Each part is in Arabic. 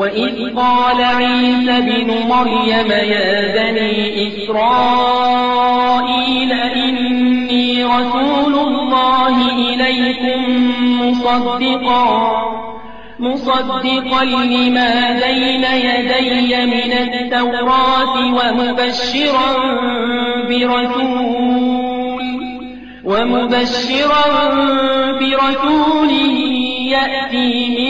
وإذ قال عيسى بن مريم يا بني إسرائيل إني رسول الله إليكم مصدقا مصدقا لما بين يدي من التوراة ومبشرا برسول ومبشرا برسول يأتي من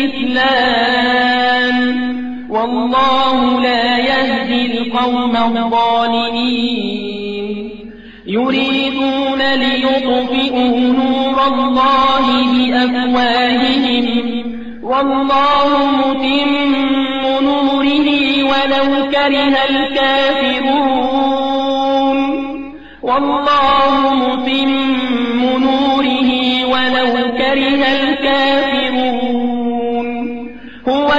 والله لا يهدي القوم الظالمين. يريدون ليطفئوا نور الله بأفواههم. والله متم نوره ولو كره الكافرون. والله متم نوره ولو كره الكافرون.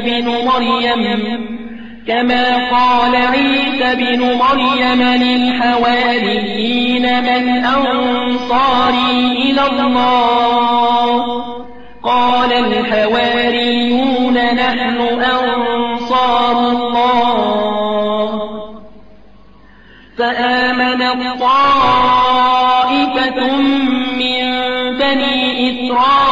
بن مريم. كما قال عيسى بن مريم للحواريين من أنصاري إلى الله. قال الحواريون نحن أنصار الله. فآمن طائفة من بني إسرائيل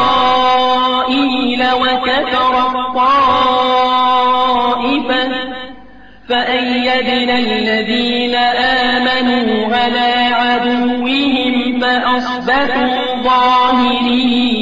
فأيدنا الذين آمنوا على عدوهم فأصبحوا ظاهرين.